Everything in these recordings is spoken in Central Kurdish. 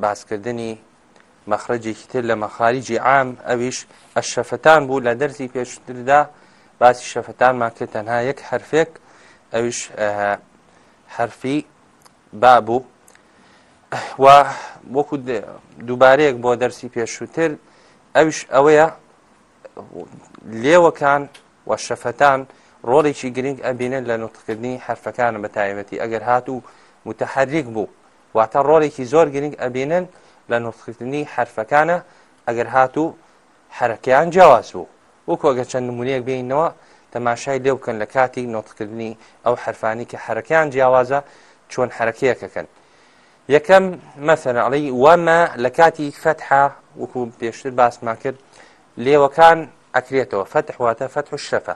باسکردنی مەخرەجێکی تر لە مەخارجی عام ئەویش ئە شەفەتان بوو لە دەرزی پێشتردا باسی شەفەتانمان کرد تەنها یەک حرفێک ئەویش حرفی با بوو و وەکو دووبارەیەک بۆ دەرسی پێشووتر ئەوش ئەوەیە لێوەکان و شەفەتان ڕۆڵێکی گرنگ ئەبینن لە نوتکردنی حرفەکانە بە تایبەتی ئەگەر هات و متحرک بوو واتە ڕۆلێکی زۆر گرنگ ئەبینن لە نوتخکردنی حرفەکانە ئەگەر هات و حرەکەیان جیاواز بوو وەکو ئەگە چەند نمونەیەک بینەوە تەماشای لێ بکەن لە کاتی نۆتکردنی ئەو حرفانی کە حرەکەیان جیاوازە چۆن حرەکەیەکەکەن یەکەم مەسەن عڵی وەمە لە کاتی فتحا وەکو پێشتر باسمان کرد لێوەکان ئەکرێتەوە فتحواتە فتح و شەفە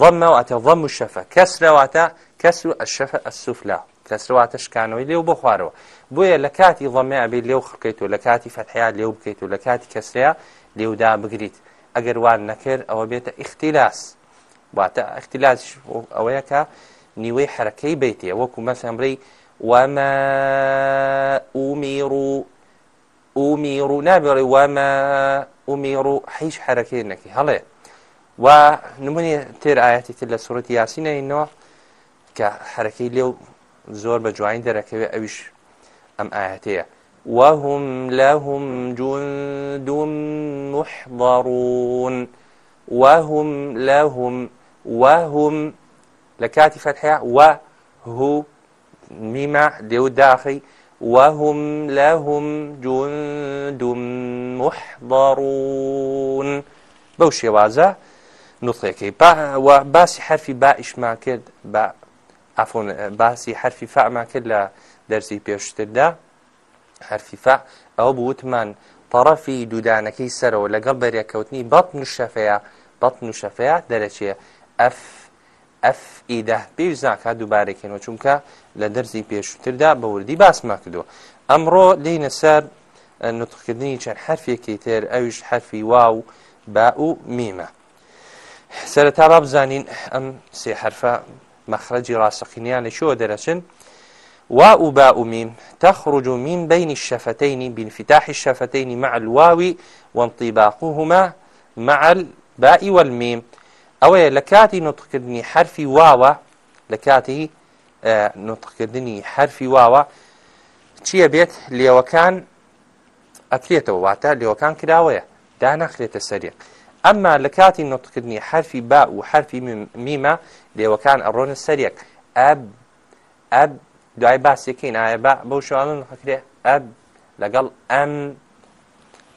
ضمەواتە ضم و شەفە کەسرەواتە کەس و ئەشەفە ئەسوفلا دەترسرواتە شکانەوەی لێو بخوارەوە بۆیە لە کاتی ڵەمێ ئەبێ لێو خڕکەیت و لە کاتی فەتحیا لێو بکەیت و لە کاتی کەسرەیە لێودا بگریت ئەگەر وان نەکرد ئەوە بێتە ئیختیلاس واتە ئەختیلاش ئەوەیە کە نیوەی حرەکەی بیتێ وەکو مەسەمبرەی وەمە ئومیر و ئومیر و نابێڕی وەمە ئومیر و حیش حرەکەی نەکی هەڵێ و نمونی تێر ئاەتی تر لە سوورەتی یاسینەوە کە حرەکەی لێو زۆر بە جوین دەرەکەوێ ئەویش ئەم ئاهەتەیە وهم لهم جند محضرون وهم لهم وهم لكاتي فتحة وهو ميمة ديو داخي وهم لهم جند محضرون بەو شێوازە نوتڵێکی باسی حرفی بائیشمان کرد بە ئەفۆن باسی حرفی فعمان کرد لە دەرسی پێشتردا حرفی فع ئەوە بوتمان طرفی دودانەکەی سەرەوە لەگەڵ بەریەکەوتنی بەت نوشەفەیە بەت نوشەفەیە دەرەچێ ئەف ئەف ئیدە پێویزناکە دووبارێکێنەوە چونکە لە دەرزی پێشتردا بە وردی باسما کردووە ئەمڕۆ لینە سەر نوتخکردنی چەند حرفێکی تر ئەویش حرفی واو با و میمە سەرەتا با بزانین ئەم سێ حرفە مەخرەجی ڕاستەقینیان لە شۆ دەرەچن واو باء ميم تخرج من بين الشفتين بانفتاح الشفتين مع الواو وانطباقهما مع الباء والميم أو لكاتي نطقدني حرف واو لكاتي آه نطقدني حرف واو چیە بێت لێوەکان ئەفرێتەوە واتە لێوەکان کراوەیە دا نەخرێتە سەرێک ئەمما لە کاتی نوتکردنی حرفی با و حرفی میمە لێوەکان ئەڕۆنە سەرێک ئەب ئەب دوای باسیەکەین ئاە بەو شوانن حکرێ ئەب لەگەڵ ئەم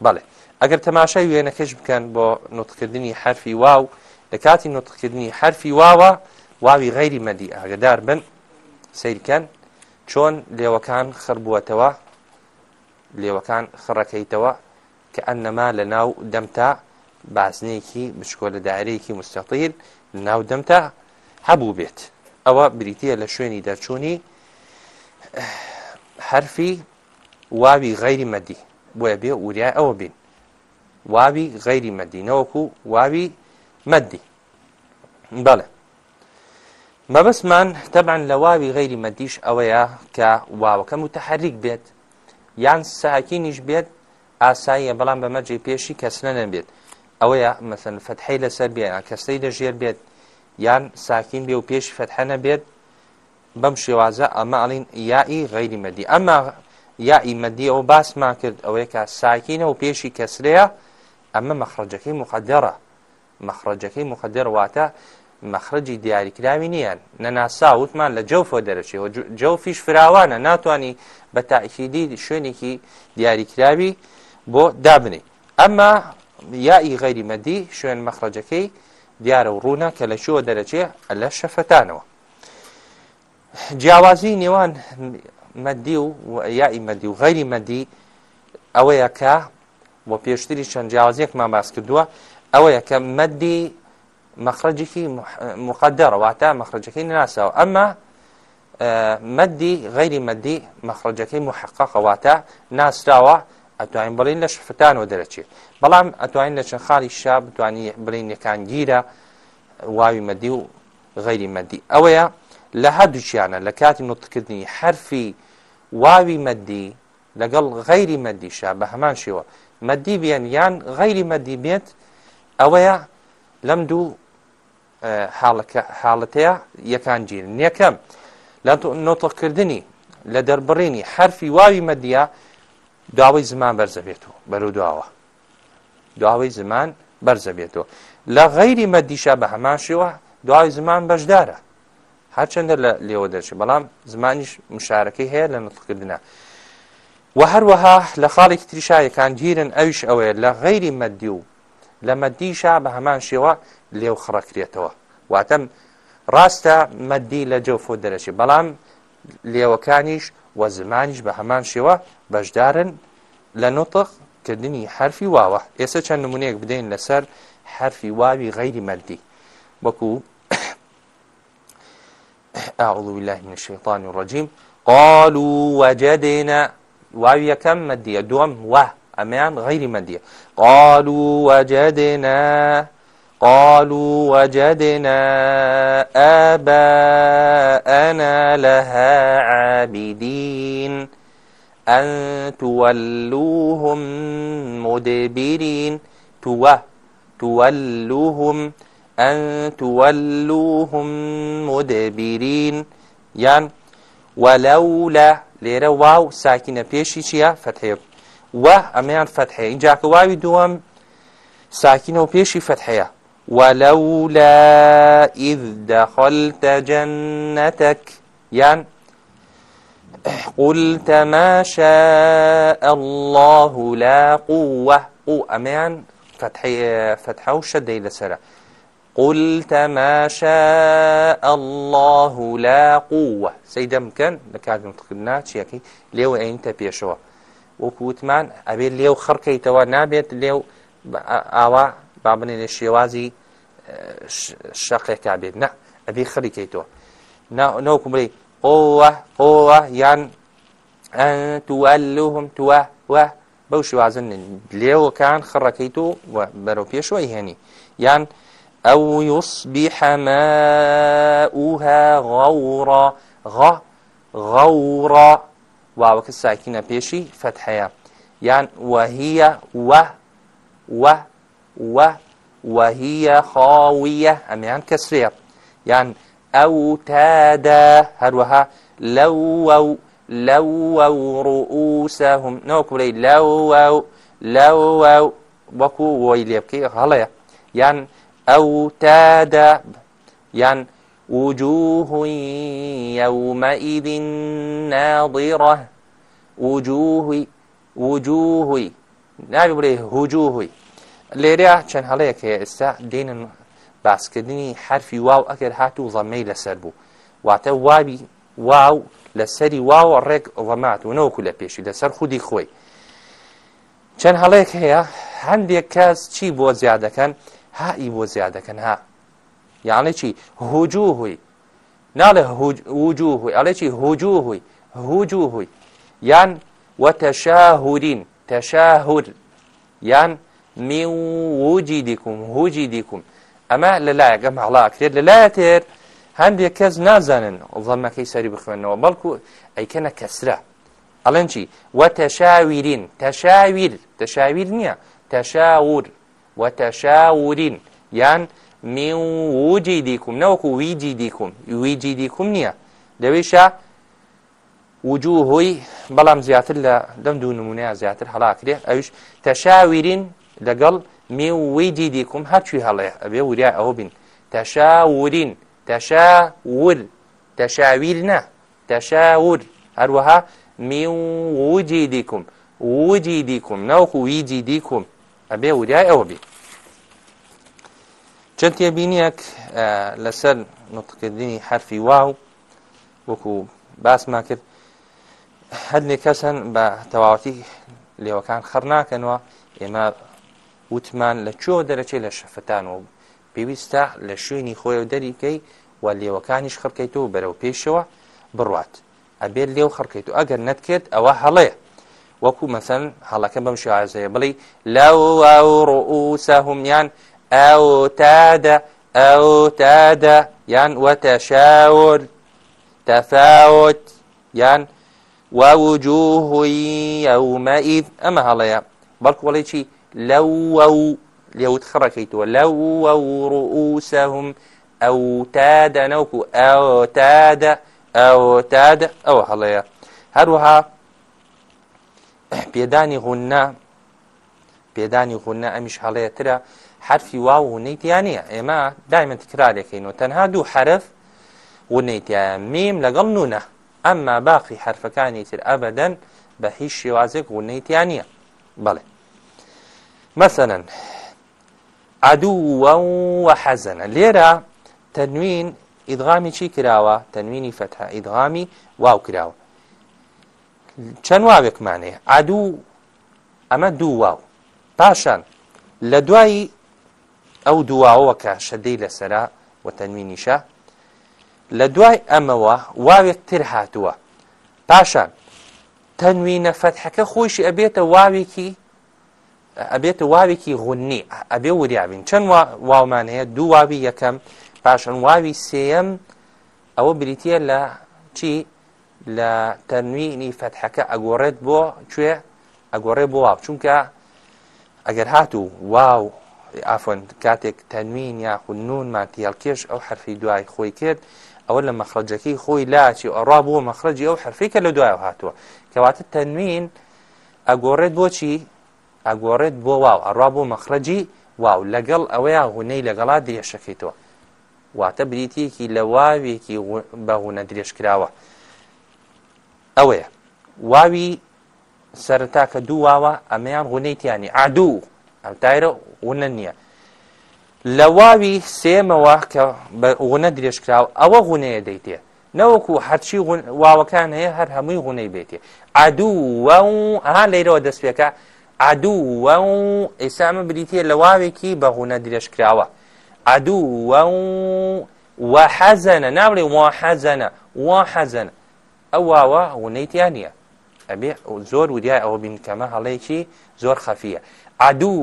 بەڵێ ئەگەر تەماشای وێنەکەش بکەن بۆ نوتکردنی حرفی واو لە کاتی نوتکردنی حرفی واوە واوی غەیری مەدی ئاگدار بن سیرکەن چۆن لێوەکان خڕبووەتەوە لێوەکان خڕەکەیتەوە کە ئەنەما لە ناو دەمتا باسنەیەکی بچکۆ لە دارەیەکی مستەقیل ناودەمتا هەبوو بێت ئەوە بریتە لە شوێنی دەرچوونی حرفی واوی غەیری مەدی بۆیە بێ وریای ئەوە بین واوی غەیری مەدینەوەکو واوی مەدی بەڵێ مەبەسمان تەبان لە واوی غەیری مەدیش ئەوەیە کە واوەکە متتحریک بێت یان ساکینیش بێت ئاساییە بەڵام بەمەجێ پێشی کەس نەنەبێت ئەوەیە مەسن فتحەی لەسەر بێ کەسەی لەژێر بێت یان ساکین بێ و پێش فتحەنە بێت بەم شێوازە ئەمە ئەڵین یائی غەیری مەدی ئەمە یائی مەدی ئەو باسمان کرد ئەوەیە کە ساکینە و پێشی کەسرەیە ئەمە مەخرجەکەی مخدەرە مەخرجەکەی مخدەر واتە مەخرجی دیاریکراوی نییە نەناسا وتمان لە جەوفۆ دەرەچێەوە جەوفیش فراوانە ناتانی بە تاعیفیدی شوێنێکی دیاریکراوی بۆ دابنی ئەمە یائی غەیری مەدی شوێن مەخرەجەکەی دیارە و ڕوونا کە لە شووە دەرەچێ لە شەفەتانەوە جیاوازی نێوان مەدی و یائی مەدی و غەیری مەدی ئەوەیە کە بۆ پێشتری چەند جیاوازیەکمان باس کردووە ئەوەیە کە مەدی مەخرەجێکی مقدەرەواتە مەخرەجەکەی نناسەوە ئەمە مەدی غەیری مەدی مەخرەجەکەی محققەواتە ناسراوە ئەتوانین بڵین لە شفتانەوە دەرەچێت بەڵام ئەتوانین لە چەند خاڵی شا بتوانین بڵین یەکان گیرە واوی مەدی و غەیری مەدی ئەوەیە لە هەردووچیانە لە کاتی نوتکردنی حرفی واوی مەدی لەگەڵ غەیری مەدیشا بە هەمان شێوە مەدی بێن یان غەیری مەدی بێت ئەوەیە لەم دوو حاڵەتەیە یەکان گیر یەکەم لە نۆتڵکردنی لە دەربڕینی حرفی واوی مەدیە داوای زمان بەرزە بێتەوە بەرەو دواوە داوای زمان بەرزە بێتەوە لە غەیری مەدیشا بە هەماشیەوە دوای زمان بەشدارە هەرچەندە لە لێوە دەرچێت بەڵام زمانیش مشارەکەی هەیە لە نتقکردە و هەروەها لە خاڵێکی تریشایەکان گیرن ئەوش ئەوەیە لە غەیری مەدی و لە مەدیشا بە هەمان شێوە لێو خڕەکرێتەوە واتەم ڕاستە مەدی لە جەوفۆ دەرەچێت بەڵام لێوەکانیش و زمانیش بە هەمان شێوە بەشدارن لە نوتقکردنی حرفی واوە ئێستا چەند نمونەیەک بدەین لەسەر حرفی واوی غەیری مردی وەکو أعوذ بالله من الشيطان الرجيم قالوا وجدنا واوي كم مدية دوم و أميان غير مدية قالوا وجدنا قالوا وجدنا آباءنا لها عابدين أن تولوهم مدبرين تو تولوهم أن تولوهم مدبرين يعني ولولا لێرە واو ساکینە پێشی چییە فەتحێ وە ئەمەیان فەتحەیە اینجاکە واوی دووەم ساکینە و پێشی فەتحەیە ولولا إذ دخلت جنتك يعني قلت ما شاء الله لا قوة قو أمان فتحي فتحة وشدي لسرة قلت ما شاء الله لا قوة سيدا مكان لكاد نتقلنا تشيكي ليو أنت بيشوا وكوتمان أبي ليو خركي توا نابيت ليو آواء با بنێ لێ شێوازی شەقێکا بێت نە ئەبی خەریکەیتەوە ناوکمری قوة قوة یان ئە تووەلوهم توە وە بەو شوازن لێوەکان خڕەکەیت و بەرەو پێشەوەی هێنی یان ئەو یوسبیحەمە ئوها غەورا غا غەورا واوەکە ساکینە پێشی فەتحەیە یان وهە وە وە و وهە خاویە ئەمیان کەسرێ یان ئەو تادا هەروەها لەو لەو ڕوسەهم نەوەکوی لەو لەو وەکو وی لێ بکەی هەڵەیە یان ئەو تادا یان وجوه يومئذ ناظرة وجوه وجوه نابي بلي وجوه لێرە چەند هەڵەیەک هەیە ئێستا دێنن باسکردنی حرفی واو ئەگەر هات و ڕەمەی لەسەر بوو واتە وابی واو لەسەری واوە ڕێک ڕەمات و نەوەکو لە پێشی لەسەر خودی خۆی چەند هەڵەیەک هەیە هەندێک کەس چی بۆ زیادەکەن هایی بۆ زیادەکەن ها یاڵێ چی هوجو هوی ناڵێ وجو هوی ئەڵێ چی هوجو هوی هوجو هوی یان وەتەشاهورین تەشاهور یان من وجیدیکم هوجیدیکم ئەمە لەلایەک ئەم هەڵاکرێت لەلایە تێر هەندێک کەس نازانن ڵەمەکەی سەری بخوێنەوە بەڵکو ئەیکەنە کەسرە ئەڵەن چی وە تەشاویرین تەشاویر تەشاویر نییە تەشاور وە تەشاورین یان من وجیدیکم نەوەکو ویجیدیکم ویجیدیکم نییە دەوێشە وجوهۆی بەڵام زیاتر لە دەم دوو نمونەیە زیاتر هەڵاکرێ ئەوش تەشاویرین لەگەڵ مێو وی دیدیکم هەرچی هەڵێ ئەبێ وریا ئەوە بین تەشاورین تەشاور تەشاویر نە تەشاور هەروەها مێو وجی دیکم وجی دیکم ناوخ ویجی دیکم ئەبێ وریای ئەوە بین چەند تێبینیەک لەسەر نوتکردنی حرفی واو وەکو باسمان کرد هەندێک کەس هەن بە تەواوەتی لێوەکان خەرناکەنەوە ئێمە وتمان لە چۆ دەرەچێت لە شەفتانەوە پێویستە لە شوێنی خۆی و دەریکەی و لێوەکانیش خڕکەیتەوە بەرەو پێشەوە بڕات ئەبێت لێو خڕکەیت و ئەگەر نەتکرێت ئەوە هەڵەیە وەکو مەسەن هەڵەکە بەم شازەیە بڵی لاوەڕسەهمیان ئەو تادا ئەو تادا یان وەتەشاور تەفاوت یان واوجوهی ئەومەئید ئەمە هەڵەیە بەڵکوڵی چی لەو لێوت خڕەکەیتوە لەو ڕووسەهم ئەو تادە نەوکو ئەو تادە ئەو تادە ئەوە هەڵەیە هەروەها پێدانی غوننا پێدانی غوننا ئەمیش هەڵەیەترە حرفی واو ونەیتیان نیە ئێمە دایمە تکرارێکەکەینەوە تەنها دوو حرف ونەیتیان میم لەگەڵ نونە ئەمما باقی حرفەکانی تر ئەبدەن بە هیچ شێوازێک ونەیتیان نیە بەڵێ مثلا عدوا وحەزەنە لێرە تەنوین ئیدغامی چی کراوە تەنوینی فەتح ئیدغامی واو کراوە چەند واوێکمانەیە عدو ئەمە دوو واو پاشان لە دوایی ئەو دواوەوە کە شەدەی لەسرە و تەنوینیشە لە دوای ئەمەوە واوێکتر هاتووە پاشان تەنوینە فەتحەکە خۆشی ئەبێتە واوێکی ئەبێت واوێکی غونی ئەبێ وریابین چەند واومان هەیە دوو واوی یەکەم پاشان واوی سێەم ئەوە بریتە لە چی لە تەنوینی فەتحەکە ئەگۆڕێت بۆ کوێ ئەگۆڕێ بۆ واو چونکە ئەگەر هاتوو واو ئافۆن کاتێک تەنوین یاخود نونمان تیاڵکێش ئەو حرفی دوای خۆی کرد ئەوە لە مەخرجەکەی خۆی لاچی ئەڕا بووە مەخرجی ئەو حرفیکە لە دوایە هاتووە کەواتە تەنوین ئەگۆڕێت بۆچی ئەگۆڕێت بۆ واو ئەڕوا بۆ مەخرەجی واو لەگەڵ ئەوەیە هوونەی لەگەڵا درێژەکەیتەوە واتە بریتێکی لە واوێکی بەهونە درێژکراوە ئەوەیە واوی سەرتا کە دوو واوە ئەمەیان غونەیتیانی ئادوو ئەم تایرە ونە نییە لە واوی سێمەوە کە غونە درێژکراوە ئەوە غونەیە دەیتێ نەوەکو هەرچی واوەکان هەیە هەر هەمووی غونەی بێتێ ئادوو ئەها لەیرەوە دەستپێکە عدو و ئێسا ئەمە بریتە لە واوێکی بەغونە درێژکراوە عدو و حەزەنە ناوڵێ وا حەزەنە وا حەزەنە ئەو واوە ونەیتیان نیە ئەبێ زۆر ودیای ئەوە بینکەمە هەڵەیەکی زۆر خەفیە عدو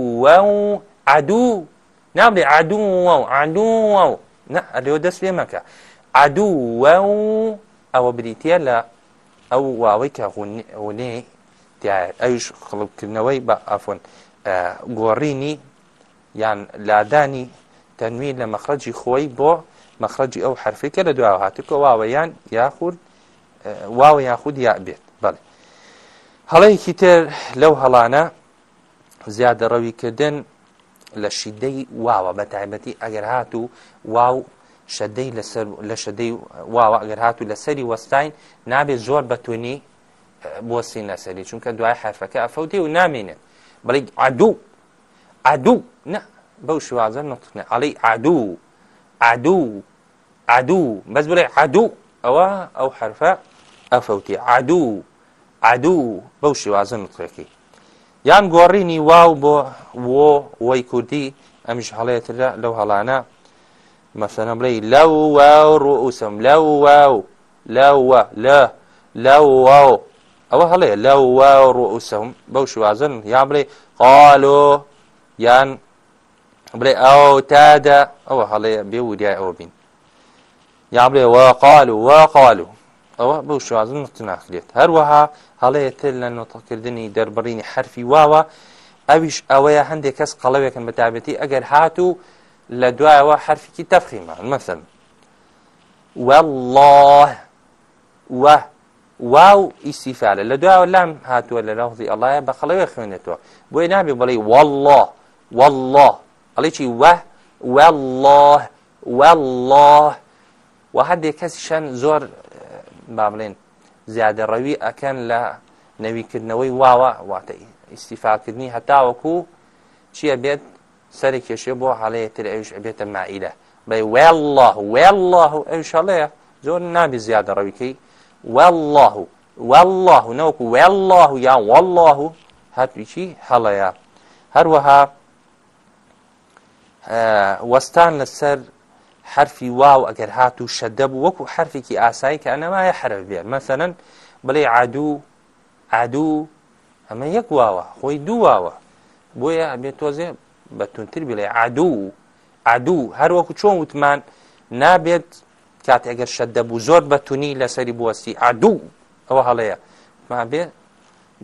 عدو نابێ عدو و عدو ئەلێ دەست لێ مەکە عدو ئەوە بریتە لە ئەو واوەی کە ونێ دیار ئەوش خڵبکردنەوەی بە ئافۆن گۆڕینی یان لادانی تەنوین لە مەخرەجی خۆی بۆ مەخرەجی ئەو حرفێکە لە دواوە هاتوکە واوەیان یاخود واوە یاخود یا بێت بڵێ هەڵەیەکی تر لەو هەڵانە زیادە ڕەویکردن لە شیدەی واوە بە تایبەتی ئەگەر هات و واو شەدەی لە شەدەی واوە ئەگەر هات و لەسەری وەستین نابێت زۆر بەتونی بۆ سینەسەری چونکە دوای حرفەکە ئەفەوتی و نامێنێت بڵی عدوو عدوو نه بەو شوازە نوتنە ئەڵی عدوو عدوو عدوو بەس بڵێ عدوو ئەوە ئەو حرفە ئەفەوتی عدوو عدوو بەو شوازە نوتڕێکی یان گۆڕینی واو بۆ وۆ وەی کوردی ئەمیش هەڵەیەتردا لەو هەڵانە مەسەنە بڵێ لەو واو ڕوسم لەو واو لەوە لە لەو واو ئەوە هەڵێ لەو وا ڕوسەم بەو شوازن یان بڵێ قالۆ یان بڵێ ئەو تادا ئەوە هەڵێ بێ وریای ئەوە بین یان بڵێ وا قال و وا قال و ئەوە بەو شوازن نتناخرێت هەروەها هەڵەیەتر لە نۆتەکردنی دەربڕینی حرفی واوە ئەویش ئەوەیە هەندێک کەس قەڵەوێکن بە تابەتی ئەگەر هاتوو لە دوایەوە حرفێکی تەفخیمان مەسن والله وە واو ئیسیفاالە لە دوایوە لام هاتووە لە لەوزی ئەڵایە بە خەڵەوە خوێنێتەوە بۆی نابێ بڵێ والله والله ئەڵێکی وە والله والله و هەندێک کەس شەن زۆر با بڵێن زیادە ڕەوی ئەکەن لە نەویکردنەوەی واوە واتە ئیسیفاکردنی هەتاوەکو چییە بێت سەری کێشێ بۆ حاڵەیەتر ئەوش ئەبێتە مائیلە بڵێ والله والله ئەوشەڵەیە زۆر نابی زیادە ڕەویکەی والله والله نەوەکو والله یان والله هەتویچی هەڵەیە هەروەها وەستان لەسەر حرفی واو ئەگەر هات و شەدەب وەکو حرفێکی ئاسایی کە ئەنەمایە حرف بێت مەسەن بڵێ عادوو عادوو ئەمە یەک واوە خۆی دوواوە بۆیە ئەبێت تۆزێ بە تونتر بڵێ عادوو عادوو هەروەکو چۆن وتمان نابێت کاتێگەر شەد دەبوو زۆر بەتونی لەسەری بوەستی ئادوو ئەوە هەڵەیە ما بێ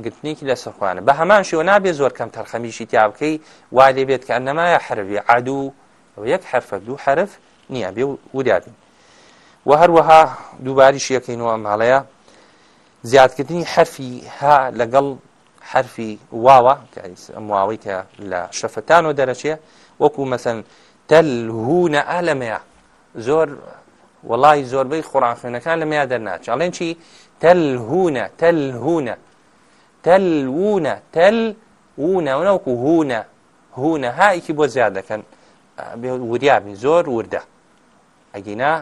گرتنیکی لە سەخواانە بە هەمان شێوە نابێ زۆر کەم تەرخەمیشی تیا بکەی وا لێ بێت کە ئەنەمایە حرفی عادوو ئەو یەک حرفە دوو حرف نییە بێ وریابن و هەروەها دووباریش یەکەینەوە ماڵەیە زیادکردنی حرفی ها لەگەڵ حرفی واوە ئەمواوەی کە لە شەفتانەوە دەرەچێ وەکو مەسەن تەلهونە ئالەمەیە زۆر وڵی زۆربەی قڕان خوێنەکان لە میا دەرناچ ئەڵێن چی تەلهونە تەلهونە تەلونە تەلونە ونەوەکو هوونە هوونە هایکی بۆ زیاد دەکەن وریابی زۆر وردە ئەگینا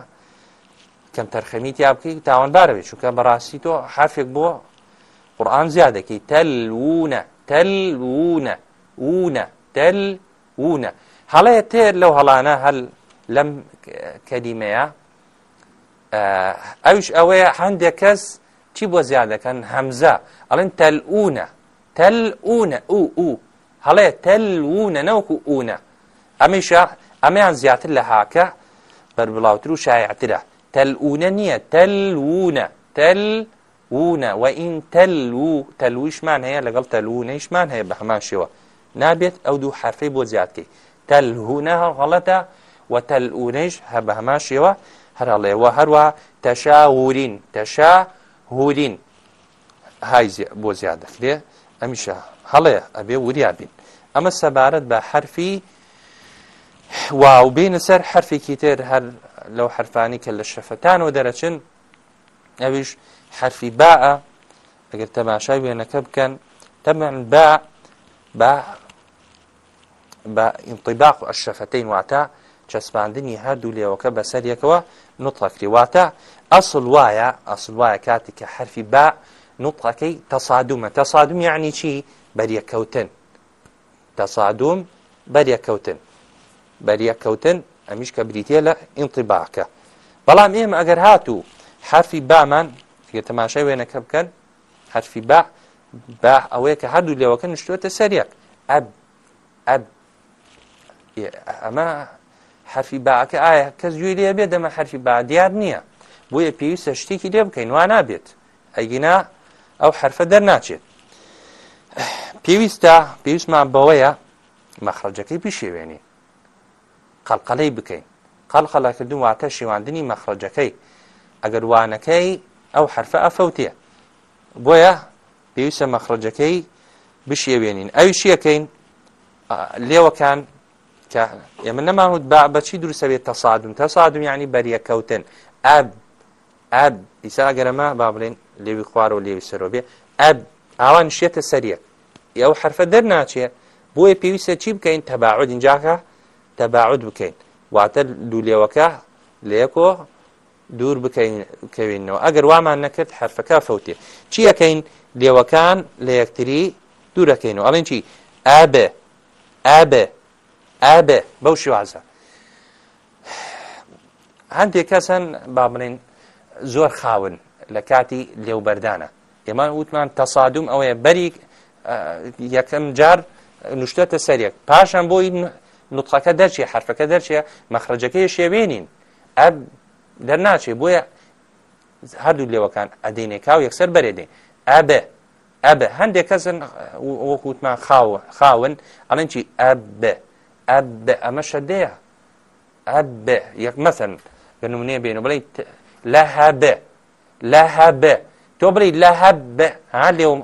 کەم تەرخەمیت یا بکەی تاوانبارەوێت چونکە بەڕاستی تۆ حرفێک بۆ قورآان زیادەکەی تەلونە تەلونە ونە تەلونە هەڵەیە تێر لەو هەڵانە هەل لەم کەدیمەیە ئەوش ئەوەیە هەندێک کەس چی بۆ زیاد دەکەن هەمزە ئەڵێن تەلئونە تەلئونە ئو ئو هەڵێ تەلونە نەوەکو ئونە ئەمیش ئەمەیان زیاتر لە هاکە بەربڵاوتر و شایعترە تەلئونە نییە تەلونە تەلونە وئین تەلو تەلویشمان هەیە لەگەڵ تەلوونەیشمان هەیە بە هەمان شێوە نابێت ئەو دوو حرفەی بۆ زیاتکەی تەلهونە هەڵەتە وتەلئونەیش هە بە هەمان شێوە هەراڵێوە هەروە تەشا ورین تەشا هورین های بۆ زیاد دەکرێ ئەمیشە هەڵێ ئەبێ وریا بین ئەمە سەبارەت بە حرفی واو بینە سەر حرفێکی تر هەر لەو حرفانی کە لە شەفەتانەوە دەرەچن ئەویش حرفی باە ئەگەر تەماشای وێنەکە بکەن تەمەن با با بە ئینطیباق و ئەشەفەتەین واتە چەسپاندنی هەردوو لێەوەکە بەسەر یەکەوە نوتڕەکری واتە ئەسڵ وایە ئەسڵ وایە کاتی کە حرفی با نوتڕەکەی تەسادومە تەسادوم یعنی چی بەریەکەوتن تەسادوم بەریەکەوتن بەریەکەوتن ئەمیش کە بریتە لە ئینتیباکە بەڵام ئێمە ئەگەر هاتوو حرفی بامان یە تەماشای وێنەکە بکەن حرفی با با ئەوەیە کە هەردوو لێوەکە نشتوێتە سەرەک ئەب ئەب ئەمە حرفی باکە ئایا کەس گوێی لێ بێ دەمە حرفی با دیار نییە بۆیە پێویستە شتێکی لێ بکەین وا نابێت ئەگینا ئەو حرفە دەرناچێت پێویستە پێویستمان بەوەیە مەخرەجەکەی پیشێوێنی قەلقەلەی بکەین قەلقەلەکردن واتە شێواندنی مەخرەجەکەی ئەگەر وانەکەی ئەو حرفە ئەفەوتێ بۆیە پێویستە مەخرەجەکەی بشێوێنین ئەوی شیەکەین لێوەکان کە ئێمە نەماوت بەچی دروستە بێت تەسادم تەسادم ینی بەریەکەوتن ئەب ئەب ئیسا گەرەمە با بڵێن لێوی خوارەوە لێوی سەرۆ بێ ئەب ئاوان شێتە سەریە ئەو حرفە دەرناچێ بۆیە پێویستە چی بکەین تەباعود اینجاکە تەباعود بکەین واتە لولێوەکە لەیەکۆ دوور بکەینەوە ئەگەر وامان نەکرد حرفەکە فەوتێ چیەکەین لێوەکان لە یەکتری دوورەکەینەوە ئەڵێن چی ئابێ ئابێ ئابێ بەو شوازە هەندێک کەسن با بڵین زۆر خاون لە کاتی لێوبەردانە ئێمان وتمان تەسادوم ئەوەیە بەری یەکەم جار نوشتێتە سەرێک پاشان بۆی نوتخەکە دەرچێ حرفەکە دەرچێ مەخرجەکەی شێوێنین ئەب دەرناچێ بۆیە هەردوو لێوەکان ئەدەینێ کاو یەکسەر بەرێدێ ئەبێ ئەبێ هەندێک کەسن وەکووتمان خاون ئەڵەن چی ئەبێ ئەبێ ئەمەشە دەیە ئەبێ یەک مەسەن بە نمونێ بێن بڵێ لا هەبێ لا هەبێ تۆ بڵێ لا هەبێ ها لێوم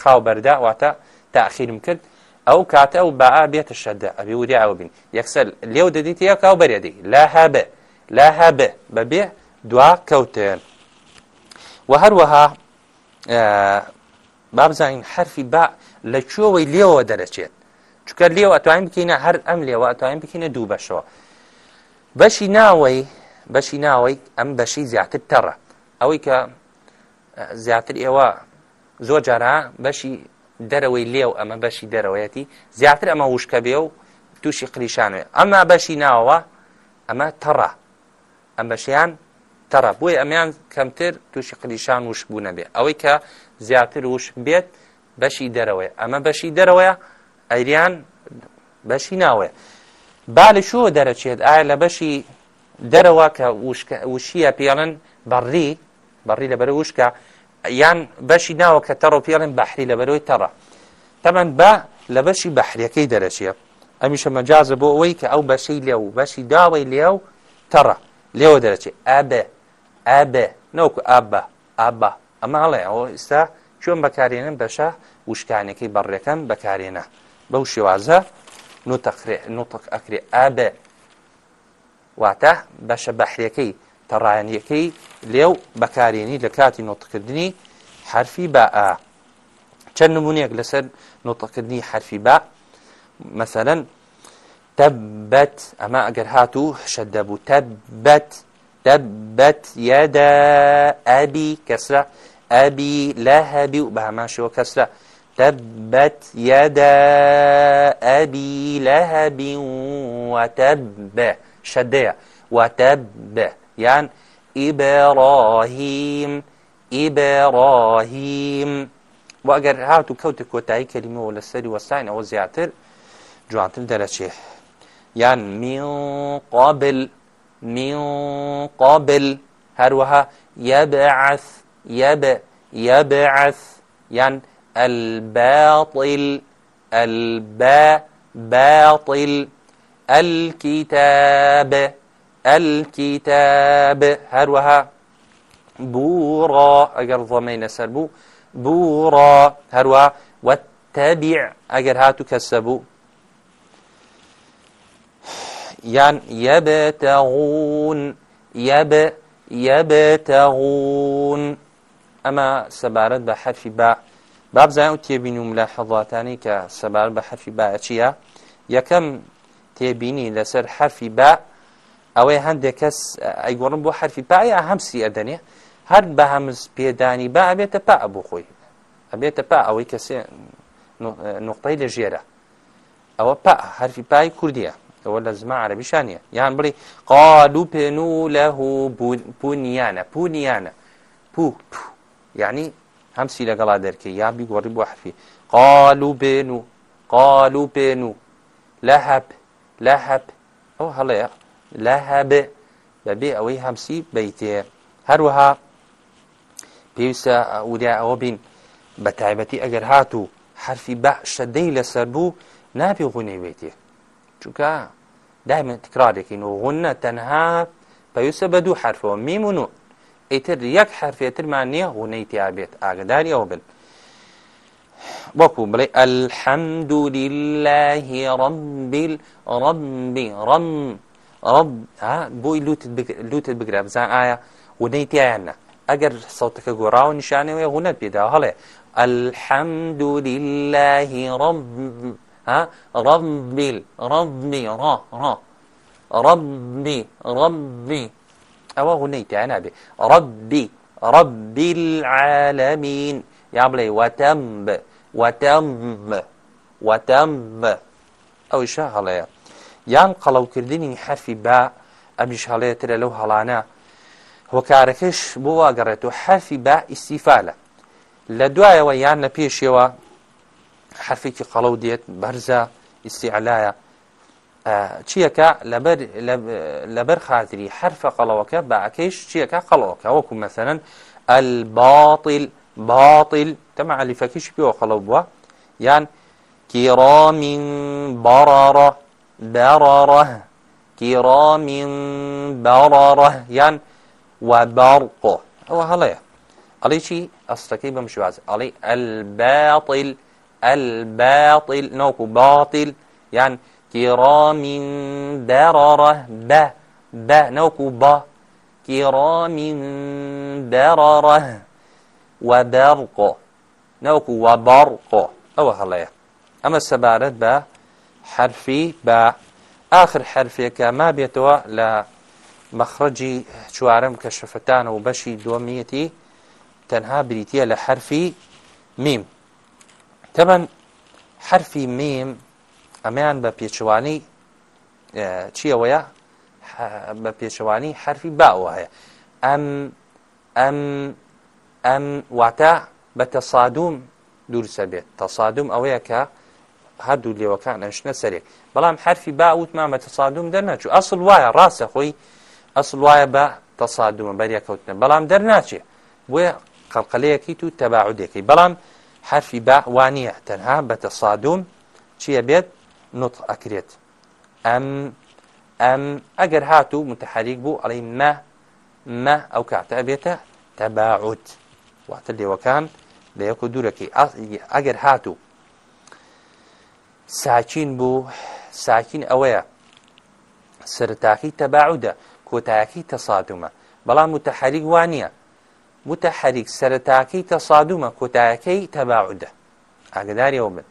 خاو بەردا واتە تاخیرم کرد ئەو کاتە ئەو بەعا بێتە شەدە ئەبی وریا ئەو بین یەکسەر لێو دەدیت یەک ئەو بەرێدی لا هەبێ لا هەبێ بەبێ دوا کەوتێن و هەروەها بابزانین حرفی با لە کوێوەی لێەوە دەرەچێت چکە لێو ئەتوانین بکەینە هەر ئەم لێوە ئەتوانین بکەینە دوو بەشەوە بەشی ناوەی بەشی ناوەی ئەم بەشی زیاتر تەڕە ئەوەی کە زیاتر ئێوە زۆر جارە بەشی دەرەوەی لێو ئەمە بەشی دەرەوەیەتی زیاتر ئەمە وشکە بێ و تووشی قریشانوێ ئەمە بەشی ناوە ئەمە تەڕە ئەم بەشیان تەڕە بۆی ئەمیان کەمتر تووشی قلیشان وش بوونە بێ ئەوەی کە زیاتر وش بێت بەشی دەرەوەی ئەمە بەشی دەرەوەیە ئەریان بەشی ناوێ بالیشوە دەرەچێت ئایا لە بەشی دەرەوە کە وشیە پێڵن بەڕی بەڕی لە بەرە وشکە یان بەشی ناوە کە تەڕۆ پێڵن بەحری لە بەرەوەی تەڕە تەمەەن بە لە بەشی بەحریەکەی دەرەچێت ئەمیشە مەجازە بۆ ئەوەی کە ئەو بەشی لێ و بەشی داوای لێو تەڕە لێوە دەرەچێت ئابێ ئابێ نەوەکو ئابە ئابە ئەماڵێ ئەوە ئێستا چۆن بەکارێنن بەشە وشکانەکەی بەڕێکەکەم بەکارێنە. بەو شێوازە نوتق ئەکرێ ئابێ واتە بەشە بەحرەکەی تەڕایەنیەکەی لێو بەکارێنی لە کاتی نۆتکردنی حرفی با ئا چەند نمونونێک لەسەر نۆتەکردنی حرفی با مەسەرەن تەبەت ئەمە ئەگەر هات و شەدە بوو تەبەت تەبەت یادا ئابی کەسرە ئابی لە هەبی و بە هەماشەوە کەسرە تبت يدا أبي لهب وتب شديع وتب يعني إبراهيم إبراهيم وأجر هاتو كوتك وتعي كلمة ولا السري والسعين أو زياتر جوانتر درجة يعني من قبل من قبل هروها يبعث يب يبعث يعني الباطل البا باطل الكتاب الكتاب هروها بورا أجر ضمين سربو بورا هروها واتبع أجر هاتو كسبو يعني يبتغون يب يبتغون أما سبارت بحرف باء بابزای و تێبین و ملا حەڵاتانی کە سەبار بە حرفی باچیە یەکەم تێبینی لەسەر حرفی با ئەوەی هەندێک کەس ئەیگۆڕم بۆ حرفی پایە هەمسی ئەدەنێ هەر بە هەمز پێدانی با ئەبێتە پا ئەبوو خۆی ئەبێتە پا ئەوەی کەسێ نقطەی لە ژێرە ئەوە پا هەرفی پای کوردیە ئەوە لە زما عربیشانە یان بڵی قالو پێن و لە بوونیانە پونیانە پو یعنی هەمسی لەگەڵا دەرکە یا بیگۆڕی بۆ حەفی قال و بێن و قال و بێن و لە هەب لە هەب ئەو هەڵەیە لە هەبێ بەبێ ئەوەی هەمسی بیتێ هەروەها پێویستە وریا ئەوە بین بە تایبەتی ئەگەر هات و حرفی بە شەدەی لەسەر بوو نابی غونەی بێتێ چونکە دائما تکرارێکین و غونە تەنها پێویستە بە دوو حرفەوە میمون و ئیتر یەک حرفێترمان نییە غونەی تیابێت ئاگداری ئەو بن وەکو بڵێ ئەلحەمدوری لەهی ڕمبیل ڕمبی ڕم ڕب بۆی لوتت بگرە بزان ئایا غونەی تیانە ئەگەر سەوتەکە گۆڕاو نیشانەوەی غونەت پێدا هەڵێ ئەلحەمدوری لەهی ڕم ڕمبیل ڕمبی ڕ ڕ ڕمبی ڕمبی ئەوە هونەی تیا نابێ ڕبی ڕبی العالەمین یا بڵێ وەتەم وەتەم وەتەم ئەویشە هەڵەیە یان قەڵەوکردنی حەفی با ئەمیش هەڵەیەترە لەو هەڵانە هۆکارەکەش بۆ واگەڕێت و حەفی با ئیسیفالە لە دوایەوە یان لە پێشەوە حرفێکی قەڵەو دێت بەرزە ئیسیعلایە چیەکە لەبەر خاتری حرفە قەڵەوەکە باعکەیش چیەکە قەڵەوەکە وەکو مەسەرەن ئەلباتیل باطل تەمە علیفەکیش پێوە قەڵەو بووە یان کیڕامین باڕڕە باڕڕە کیڕامین باڕڕە یان وبارق ئەوە هەڵەیە ئەڵی چی ئەستەکەی بەم شوازە ئەڵی ئەلباتیل ئەلباتیل نۆکو باطل یان كرام بررة ب ب نوكو با كرام بررة وبرق نوكو وبرق أو هلا أما سبارت با حرفي با آخر حرفي كما بيتوا لا مەخرجی چوارم کە شفتانە و بەشی دۆمیەتی تەنها بریتە لە حرفی میم تەبەن حرفی میم ئەمەیان بە پێچوانی چیەوەیە بە پێچوانی حرفی باوە هەیە ئەم ئەم ئەم واتە بە تەسادوم دوورسە بێت تەسادوم ئەوەیە کە هەردوو لێوەکان ئەنشنە سەرێک بەڵام حرفی باوتمان بە تەسادوم دەرناچوو ئەسڵ وایە ڕاستە خۆی ئەسڵ وایە بە تەسادومە بەریەکەوتنە بەڵام دەرناچێت بۆیە قەلقلەیەکی تو تەباعودێکی بەڵام حرفی باوانە تەنها بە تەسادوم چییە بێت نوت ئەکرێت ئەم ئەم ئەگەر هاتوو متحریک بوو ئەڵی مە مە ئەو کاتە ئەبێتە تەباعوت واتە لێوەکان لە یەک و دوورەکەی ئەگەر هاتوو ساچین بوو ساکین ئەوەیە سەرتاکی تەباعودە کۆتایەکی تەسادومە بەڵام متحریک وانە متحریک سەرتاکی تەسادومە کۆتایەکەی تەباعودە ئاگداریەوە بن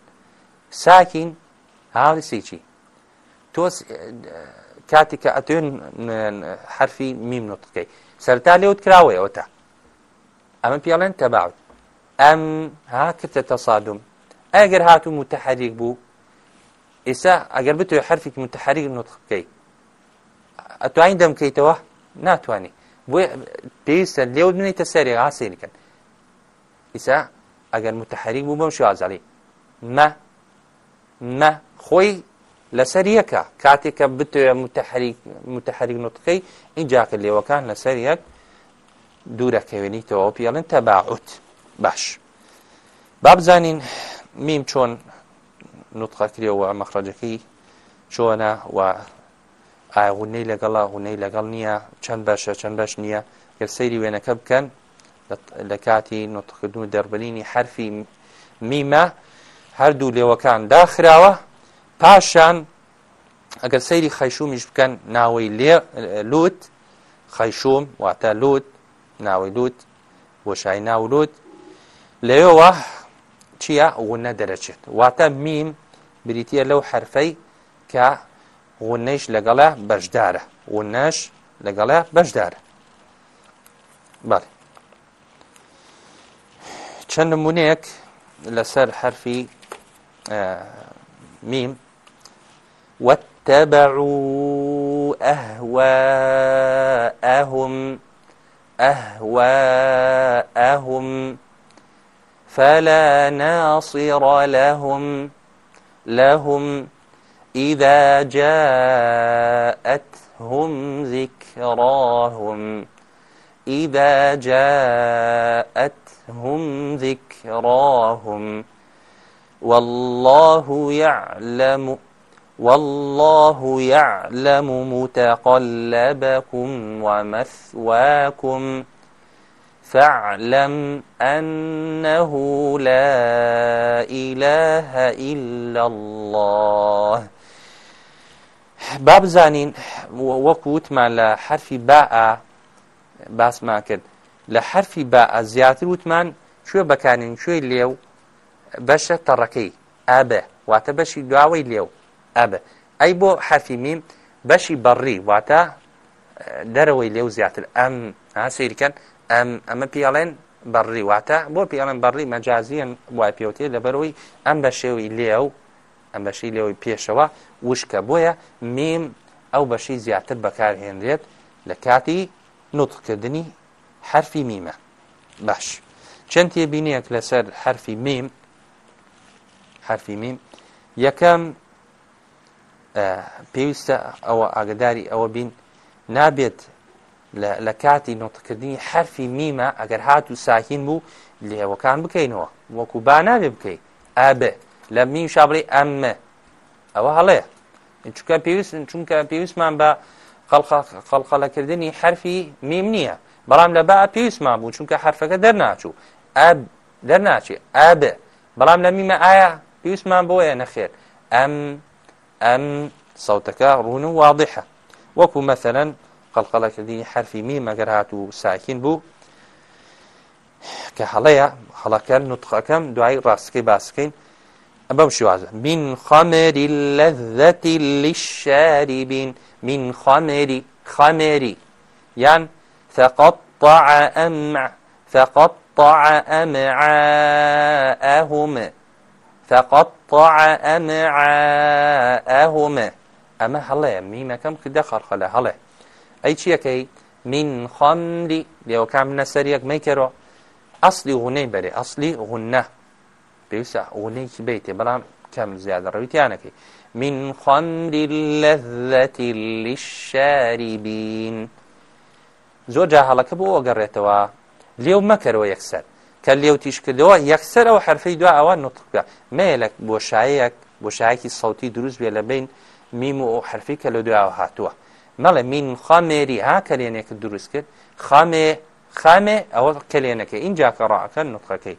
ساکین هذه سيجي توس کاتێککە ئەتوێن حرفی میم نوتکەی سەرتا لێوت کراوەیەوە تا ئەمە پیاڵێن تەباوت ئەم ها کردە تەسادم ئەگەر هاتو متحریک بوو ئێستا ئەگەر بتوێ حرفێک متحریک نوتخ بکەی ئەتوانین دەمکەیتەوە ناتوانانی بۆ پێویستە لێو بنێتە سەری ئاسێنکەن ئیسا ئەگەر متحریک بوو بەم شازەڵی مە مە خۆی لەسەر یەکە کاتێککە بتوێ متحریک نوتقەی اینجاکە لێوەکان لەسەر یەک دوورەکەوێنیتەوە پیاڵن تەباعوت باش بابزانین میم چۆن نوتقەکرێەوە مەخرەجەکەی چۆنە و ئاغونەی لەگەڵا هوونەی لەگەڵ نییە چەند باشە چەند باش نییە گەر سەیری وێنەکە بکەن لە کاتی نوتخدن و دەربلینی حرفی میمە هەردوو لێوەکان داخراوە پاشان ئەگەر سەیری خەیشومیش بکەن ناوەی لوت خەیشوم واتە لوت ناوەی لوت بۆشای ناولوت لەوەوە چییە غونە دەرەچێت واتە میم بریتە لەو حرفەی کە غونەش لەگەڵە بەشدارە غونەش لەگەڵە بەشدارە بەڵێ چەند نمونەیەک لەسەر حرفی میم واتبعوا أهواءهم أهواءهم فلا ناصر لهم لهم إذا جاءتهم ذكراهم إذا جاءتهم ذكراهم والله يعلم والله يعلم متقلبكم ومثواكم فاعلم أنه لا إله إلا الله باب زانين وكوتمان لحرف باء باس ما كد لحرف باء زياتر وتمان شو بكانين شو ليو بشة تركي أبه واتبشي دعوي ليو ئەب ئەی بۆ حرفی میم بەشی بەڕی واتە دەرەوەی لێو زیاتر ئەم سیرکەن ئەم ئەمە پیاڵێن بەڕی واتە بۆ پیاڵێن بەڕی مەجازیان وای پێوتێ لەبەرەوەی ئەم بە شێوی لێو ئەم بەشی لێوی پێشەوە وشکە بۆیە میم ئەو بەشی زیاتر بەکارهێنرێت لە کاتی نوتکردنی حرفی میمە باش چەند تێبینەیەک لەسەر حرفی میم حرفی میم یەکەم پێویستە ئەوە ئاگداری ئەوە بین نابێت لە کاتی نۆتکردنی حرفی میمە ئەگەر هات و ساکین بوو لێوەکان بکەینەوە وەکو با نابێ بکەیت ئابێ لە میم شابڕی ئەممە ئەوە هەڵەیە چونکە پێویست چونکە پێویستمان بە خەڵخەلەکردنی حرفی میم نییە بەڵام لە با پێویستمان بوو چونکە حرفەکە دەرناچوو ئاب دەرناچێت ئابێ بەڵام لە میمە ئایا پێویستمان بۆیە نەخێر ئەم أن صوتك رون واضحة وكو مثلا قلقلة دي حرف ميم قرهات ساكن بو كحليا حلقة نطقة كم دعي راسكي باسكين أبام شو عزة من خمر اللذة للشاربين من خمر خمر يعني تقطع أمع تقطع أمعاءهم فقطع أمعاءهم أما هلا ميمكم كده خرخلة هلا أي شيء من خمر لو كان من السريك ما يكرو أصلي غني بري أصلي غنة بيوسع غني بيتي بلام كم زيادة رويتيانكي من خمر لذة للشاربين زۆر جاهڵەکە بۆ ئەگەڕێتەوە لێو مەکەرەوە یەکسەر کە لێو تیشکردەوە یەکسەر ئەو حرفەی دو ئەوان نوتقکە مێلک بۆ شایەک بۆ شایەکی سەوتی دروست بێ لە بین میم و حرفی کە لە دوایەوە هاتووە مەڵێ مین خامێری ها کەلێنێک دروست کرد خامێ خامێ ئەوە کلێنەکە اینجا کەڕاکە نوتقەکەی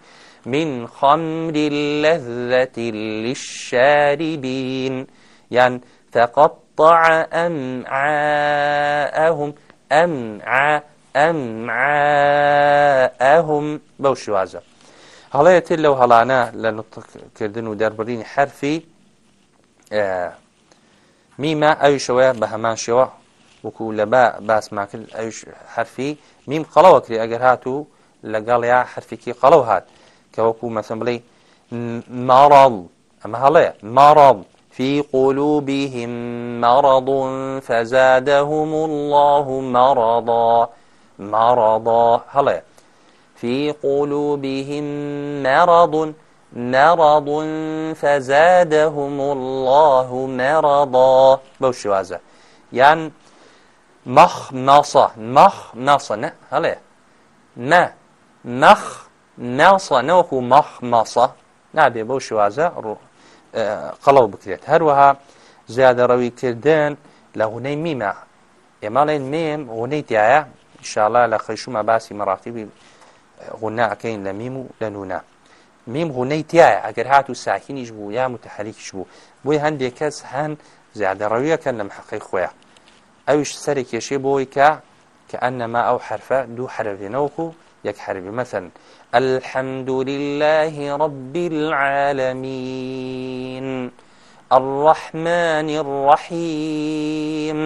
من خمر اللذة للشاربين يعني تقطع أمعاءهم أمعاء ئەمعهم بەو شوازە هەڵەیە تر لەو هەڵانە لە نوتکردن و دەربڕینی حرفی میمە ئەویشەوەە بە هەمان شێوە وەکو لە باسماکرد ئەوش حرفی میم قەڵەوەکری ئەگەر هاتوو لەگەڵ یا حرفێکی قەڵەو هات کە وەکو مەسم بڵێ ماڕاڵ ئەمە هەڵەیە ماڕاڵ في قلوبهم مرض فزادهم الله مرضا مەڕەڵ هەڵێ في قلوبهم مرض مرض فزادهم الله مرضا بەو شوازە یان مەخ ناسە مەخ ناسە نە هەڵێ نە مەخ ناسە نەوەکو مەخ ماسە نابێ بەو شوازە قەڵەو بکرێت هەروەها زیادە ڕەویکردن لە هونەی میمە ئێماڵێن مێم هونەی تایە انشاءله لە خەیشومە باسی مەراقیبی غوناکەین لە میم و لە نونا میم غونەی تایە ئەگەر هات و ساکینیش بوو یا متتحریکش بوو بۆی هەندێک کەس هەن زیادەڕەویەکەن لەم حەقی خۆیان ئەوش سەرێک کێشێ بۆی کە کە ئەنەما ئەو حرفە دوو حرفێنەوەکو یەک حربی مەسن الحمد لله رب العالمين الرحمن الرحيم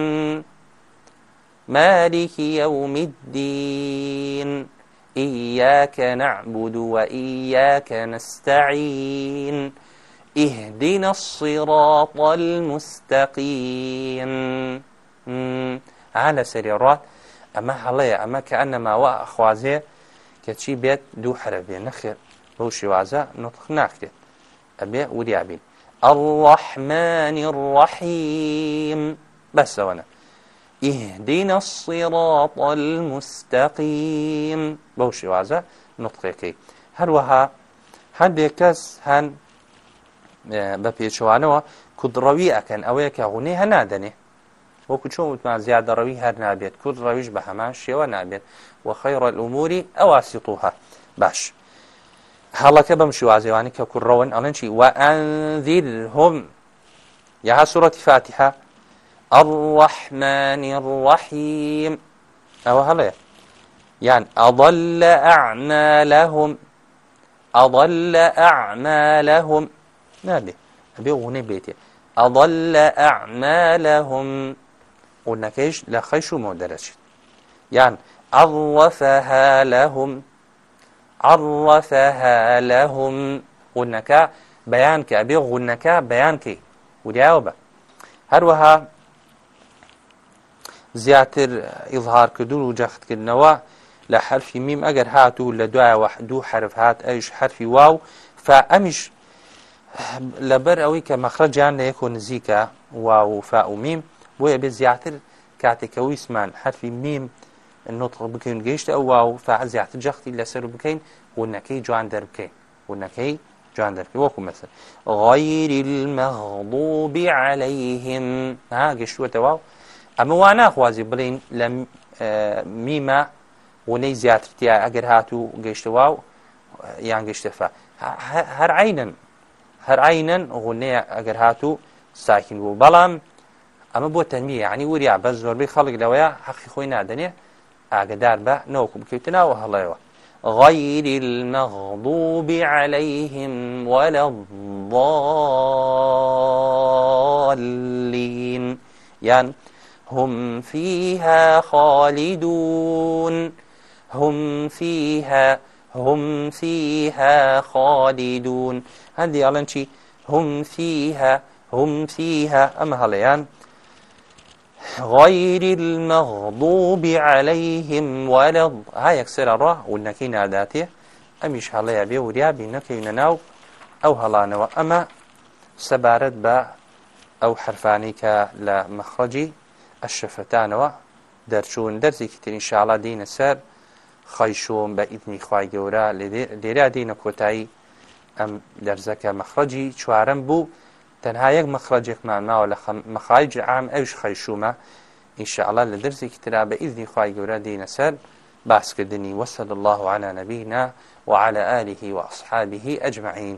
مالك يوم الدين إياك نعبد وإياك نستعين اهدنا الصراط المستقيم على سريع الرات أما حلية أما كأنما وأخوازيه کەچی بێت دوو حرە بێ نەخێر بەو شێوازە نطخ ناکرێت ئەبێ وریابین ئەڵحمانی ڕحیم بەسەوەە ئیهدینە الصراط المستقیم بەو شێوازە نوتقێکی هەروەها هەندێک کەس هەن بە پێچوانەوە کودڕەوی ئەکەن ئەوەیە کە غونەی هەنادەنێ وەکو چۆن وتمان زیادەڕەوی هەر نابێت کودڕەویش بە هەمان شێوە نابێت و خەیڕە ئوموری ئەواسیتوها باش هەڵەکە بەم شوازێوانی کە کوڕەوەن ئەڵەن چی وەئەنذیر هۆم یاها سوورەتی فاتیحە الرحمن الرحيم أو هلا يعني أضل أعمالهم أضل أعمالهم نادي أبي أغني بيتي أضل أعمالهم ونكيش لخيشو مودرش يعني عرفها لهم عرفها لهم غنكا بيانك أبي غنكا بيانك وديعوا هروها زیاتر ئیڵهارکردن و جەختکردنەوە لە حرفی میم ئەگەر هاتوو لە دوایەوە دوو حرف هات ئەوش حرفی واو فا ئەمیش لەبەر ئەوەی کە مەخرەجان لە یەکۆ نزیکە واو و فا و میم بۆیە بێت زیاتر کاتێکەوەیسمان حرفی میم نوتڕ بکەین گەیشتە ئەو واو فا زیاتر جەختی لەسەر بکەین ونەکەی جوان دەربکەین ونەکەی جوان دەرکی وەکو مەسەر غایری المەغضوب عليهلەیهم ها گەشتووەتەواو ئەمە وا ناخوازی بڵین لە میمە وەی زیاترتیا ئەگەر هاتوو گەیشتەوە و یان گەشتەفا هەر عینەن هەر عینەن غونەیە ئەگەر هاتوو ساکین بوو بەڵام ئەمە بۆ تەنمیە عنی وریا بە زۆربەی خەڵک لەوەیە حەقی خۆی نادەنێ ئاگدار بە نەوەکو بکەوتە ناوە هەڵەوە غير المغضوب عليهم ولا الضالين يعني هم فيها خالدون هم فيها هم فيها خالدون هندي أعلن شي هم فيها هم فيها أم هليان غير المغضوب عليهم ولا هاي يكسر الراء والنكين عداتي أميش هليا بي وريابي نكين ناو أو هلانوا أما سبارت با أو حرفاني كلا مخرجي ئەشەفەتانەوە دەرچوون دەرزێکی ترین شاڵا دینە سەر خەیشۆم بە ئیدنی خی گەورە لێرا دینە کۆتایی ئەم دەرزەکە مەخرەجی چوارم بوو تەنها یەک مەخرەجێکمان ماوە لە مەخایج عام ئەوش خەیشومە ئینشاءله لە دەرزێکی ترا بە ئیدنی خی گەورە دینە سەر باسکردنی وەسەد الله على نبينا وعلى آله وأصحابه أجمعين